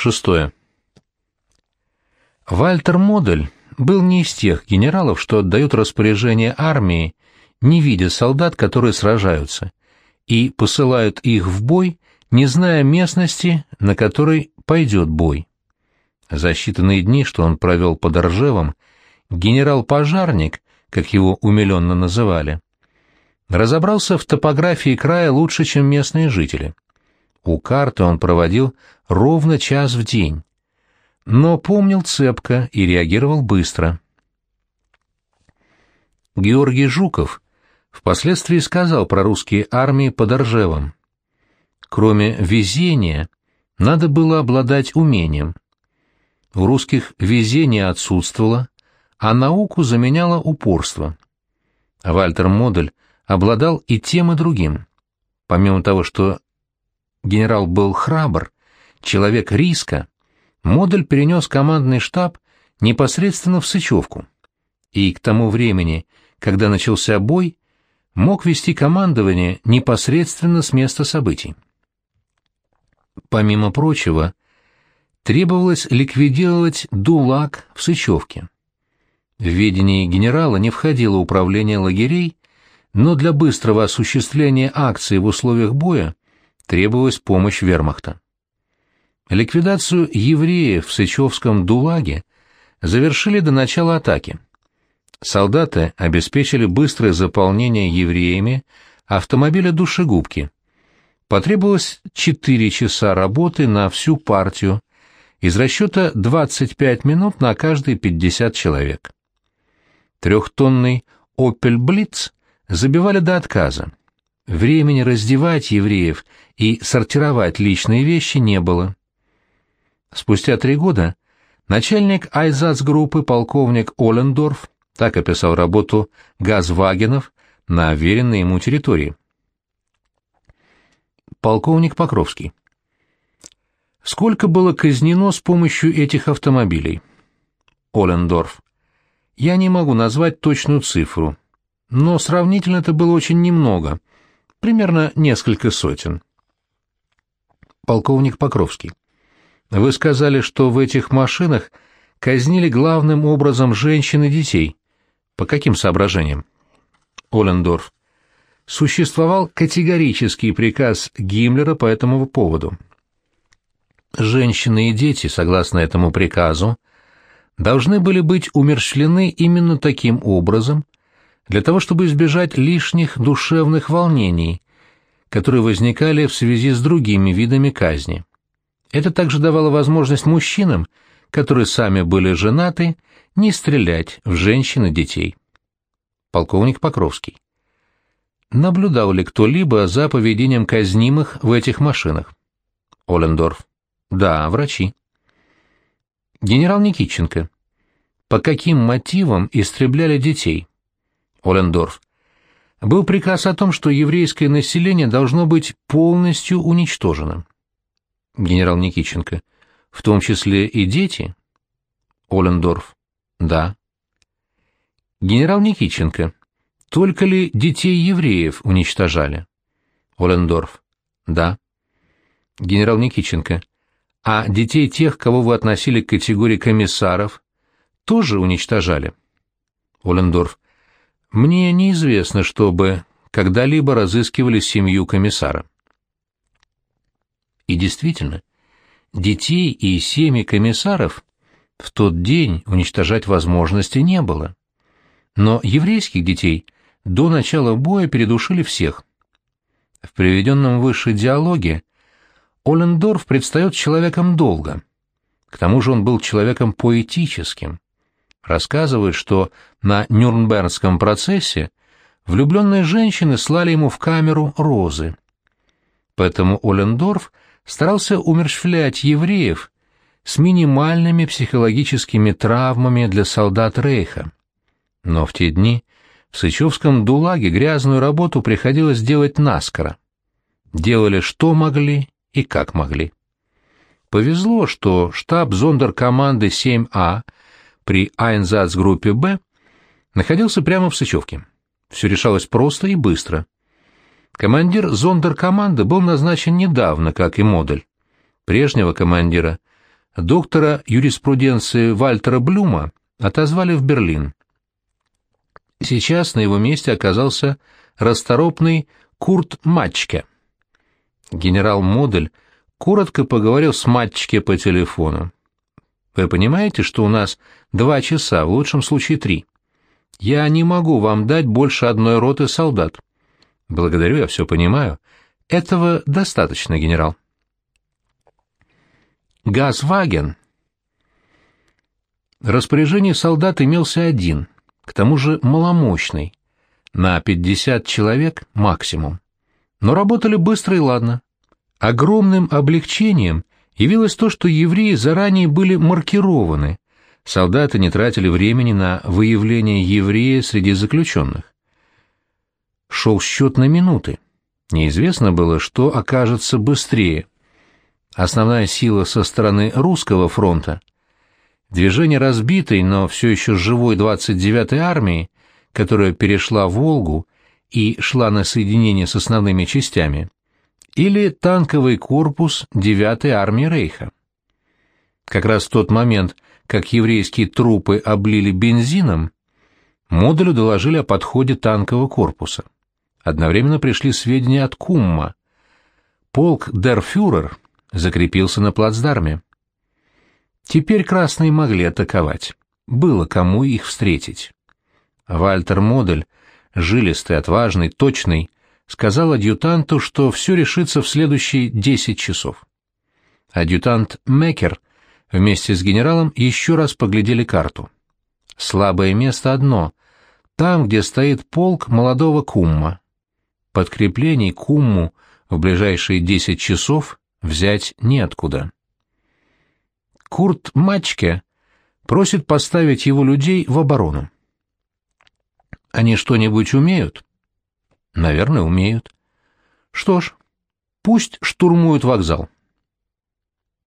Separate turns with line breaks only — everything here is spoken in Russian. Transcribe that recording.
Шестое. Вальтер Модель был не из тех генералов, что отдают распоряжение армии, не видя солдат, которые сражаются, и посылают их в бой, не зная местности, на которой пойдет бой. За считанные дни, что он провел под Ржевом, генерал-пожарник, как его умиленно называли, разобрался в топографии края лучше, чем местные жители. У карты он проводил ровно час в день, но помнил цепко и реагировал быстро. Георгий Жуков впоследствии сказал про русские армии под Ржевом. Кроме везения, надо было обладать умением. У русских везение отсутствовало, а науку заменяло упорство. Вальтер Модель обладал и тем, и другим. Помимо того, что генерал был храбр, человек риска, Модель перенес командный штаб непосредственно в Сычевку. И к тому времени, когда начался бой, мог вести командование непосредственно с места событий. Помимо прочего, требовалось ликвидировать ДУЛАК в Сычевке. В ведении генерала не входило управление лагерей, но для быстрого осуществления акции в условиях боя требовалась помощь вермахта. Ликвидацию евреев в Сычевском ДУЛАГе завершили до начала атаки. Солдаты обеспечили быстрое заполнение евреями автомобиля душегубки. Потребовалось 4 часа работы на всю партию, из расчета 25 минут на каждые 50 человек. Трехтонный «Опель Блиц» забивали до отказа. Времени раздевать евреев и сортировать личные вещи не было. Спустя три года начальник Айзац-группы полковник Олендорф так описал работу газвагенов на веренной ему территории. Полковник Покровский. Сколько было казнено с помощью этих автомобилей? Олендорф. Я не могу назвать точную цифру, но сравнительно это было очень немного, примерно несколько сотен. Полковник Покровский. Вы сказали, что в этих машинах казнили главным образом женщин и детей. По каким соображениям? Олендорф. Существовал категорический приказ Гиммлера по этому поводу. Женщины и дети, согласно этому приказу, должны были быть умерщвлены именно таким образом, для того чтобы избежать лишних душевных волнений, которые возникали в связи с другими видами казни. Это также давало возможность мужчинам, которые сами были женаты, не стрелять в женщин и детей. Полковник Покровский. Наблюдал ли кто-либо за поведением казнимых в этих машинах? Олендорф. Да, врачи. Генерал Никитченко. По каким мотивам истребляли детей? Олендорф. Был приказ о том, что еврейское население должно быть полностью уничтожено генерал Никиченко. В том числе и дети? Олендорф. Да. Генерал Никиченко. Только ли детей евреев уничтожали? Олендорф. Да. Генерал Никиченко. А детей тех, кого вы относили к категории комиссаров, тоже уничтожали? Олендорф. Мне неизвестно, чтобы когда-либо разыскивали семью комиссара. И действительно, детей и семьи комиссаров в тот день уничтожать возможности не было. Но еврейских детей до начала боя передушили всех. В приведенном выше диалоге Олендорф предстает человеком долго. К тому же он был человеком поэтическим. Рассказывает, что на Нюрнбергском процессе влюбленные женщины слали ему в камеру розы. Поэтому Олендорф – старался умерщвлять евреев с минимальными психологическими травмами для солдат Рейха. Но в те дни в Сычевском дулаге грязную работу приходилось делать наскоро. Делали что могли и как могли. Повезло, что штаб зондеркоманды 7А при Айнзацгруппе «Б» находился прямо в Сычевке. Все решалось просто и быстро — Командир зондеркоманды был назначен недавно, как и модуль. Прежнего командира доктора юриспруденции Вальтера Блюма отозвали в Берлин. Сейчас на его месте оказался расторопный Курт Матчке. Генерал Модель коротко поговорил с Матчке по телефону. «Вы понимаете, что у нас два часа, в лучшем случае три? Я не могу вам дать больше одной роты солдат». «Благодарю, я все понимаю. Этого достаточно, генерал». Газваген. Распоряжение солдат имелся один, к тому же маломощный, на 50 человек максимум. Но работали быстро и ладно. Огромным облегчением явилось то, что евреи заранее были маркированы, солдаты не тратили времени на выявление еврея среди заключенных. Шел счет на минуты. Неизвестно было, что окажется быстрее — Основная сила со стороны русского фронта. Движение разбитой, но все еще живой 29-й армии, которая перешла Волгу и шла на соединение с основными частями, или танковый корпус 9-й армии Рейха. Как раз в тот момент, как еврейские трупы облили бензином, модулю доложили о подходе танкового корпуса. Одновременно пришли сведения от Кумма. Полк Дерфюрер закрепился на плацдарме. Теперь красные могли атаковать. Было кому их встретить. Вальтер Модель, жилистый, отважный, точный, сказал адъютанту, что все решится в следующие десять часов. Адъютант Мекер вместе с генералом еще раз поглядели карту. Слабое место одно — там, где стоит полк молодого Кумма. Подкреплений Кумму в ближайшие десять часов взять неоткуда. Курт Мачке просит поставить его людей в оборону. Они что-нибудь умеют? Наверное, умеют. Что ж, пусть штурмуют вокзал.